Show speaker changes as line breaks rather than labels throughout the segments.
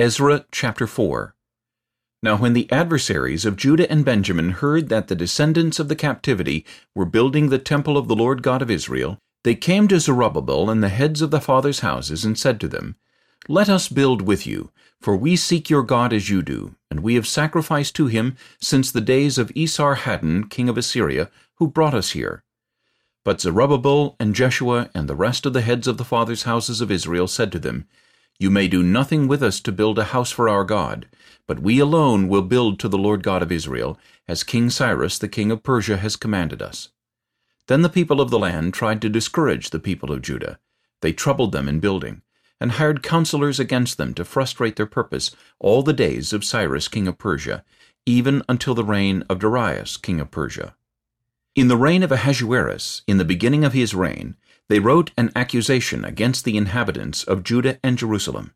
Ezra chapter 4 Now when the adversaries of Judah and Benjamin heard that the descendants of the captivity were building the temple of the Lord God of Israel, they came to Zerubbabel and the heads of the fathers' houses, and said to them, Let us build with you, for we seek your God as you do, and we have sacrificed to him since the days of Esarhaddon king of Assyria, who brought us here. But Zerubbabel and Jeshua and the rest of the heads of the fathers' houses of Israel said to them, you may do nothing with us to build a house for our God, but we alone will build to the Lord God of Israel, as King Cyrus the king of Persia has commanded us. Then the people of the land tried to discourage the people of Judah. They troubled them in building, and hired counselors against them to frustrate their purpose all the days of Cyrus king of Persia, even until the reign of Darius king of Persia. In the reign of Ahasuerus, in the beginning of his reign, they wrote an accusation against the inhabitants of Judah and Jerusalem.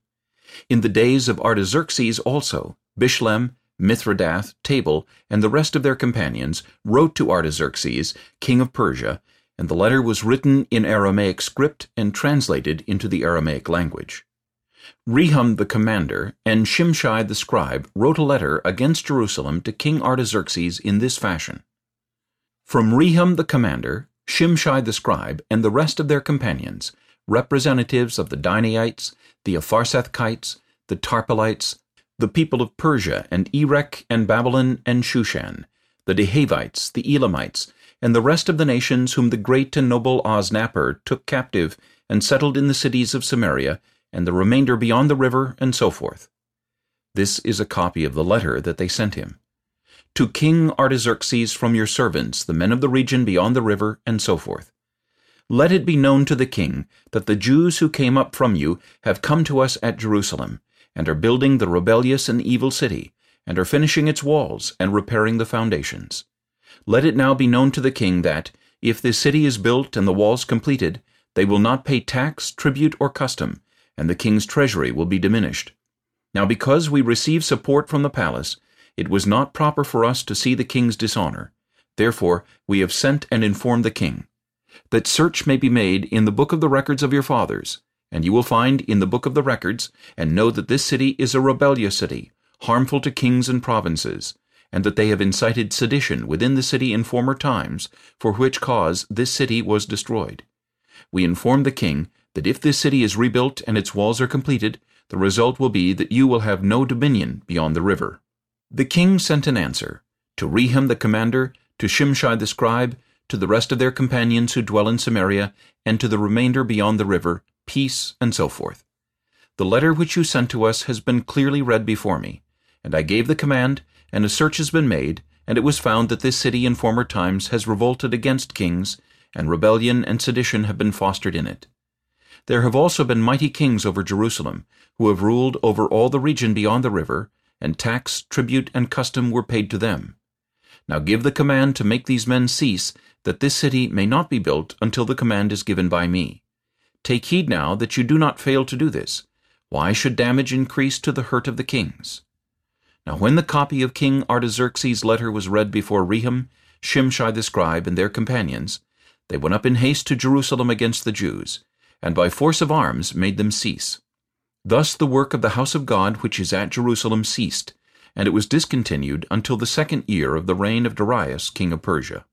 In the days of Artaxerxes also, Bishlam, Mithredath, Tabel, and the rest of their companions wrote to Artaxerxes, king of Persia, and the letter was written in Aramaic script and translated into the Aramaic language. Rehum the commander and Shimshai the scribe wrote a letter against Jerusalem to King Artaxerxes in this fashion. From Rehum the commander, Shimshai the scribe, and the rest of their companions, representatives of the Dinaites, the Apharsathites, the Tarpelites, the people of Persia and Erech and Babylon and Shushan, the Dehavites, the Elamites, and the rest of the nations whom the great and noble Osnappar took captive and settled in the cities of Samaria, and the remainder beyond the river, and so forth. This is a copy of the letter that they sent him to King Artaxerxes from your servants, the men of the region beyond the river, and so forth. Let it be known to the king that the Jews who came up from you have come to us at Jerusalem, and are building the rebellious and evil city, and are finishing its walls, and repairing the foundations. Let it now be known to the king that, if this city is built and the walls completed, they will not pay tax, tribute, or custom, and the king's treasury will be diminished. Now because we receive support from the palace, it was not proper for us to see the king's dishonor. Therefore we have sent and informed the king, that search may be made in the book of the records of your fathers, and you will find in the book of the records, and know that this city is a rebellious city, harmful to kings and provinces, and that they have incited sedition within the city in former times, for which cause this city was destroyed. We inform the king that if this city is rebuilt and its walls are completed, the result will be that you will have no dominion beyond the river. The king sent an answer, to Rehum the commander, to Shimshai the scribe, to the rest of their companions who dwell in Samaria, and to the remainder beyond the river, peace, and so forth. The letter which you sent to us has been clearly read before me, and I gave the command, and a search has been made, and it was found that this city in former times has revolted against kings, and rebellion and sedition have been fostered in it. There have also been mighty kings over Jerusalem, who have ruled over all the region beyond the river, and tax, tribute, and custom were paid to them. Now give the command to make these men cease, that this city may not be built until the command is given by me. Take heed now that you do not fail to do this. Why should damage increase to the hurt of the kings? Now when the copy of King Artaxerxes' letter was read before Rehum, Shimshai the scribe, and their companions, they went up in haste to Jerusalem against the Jews, and by force of arms made them cease. Thus the work of the house of God which is at Jerusalem ceased, and it was discontinued until the second year of the reign of Darius king of Persia.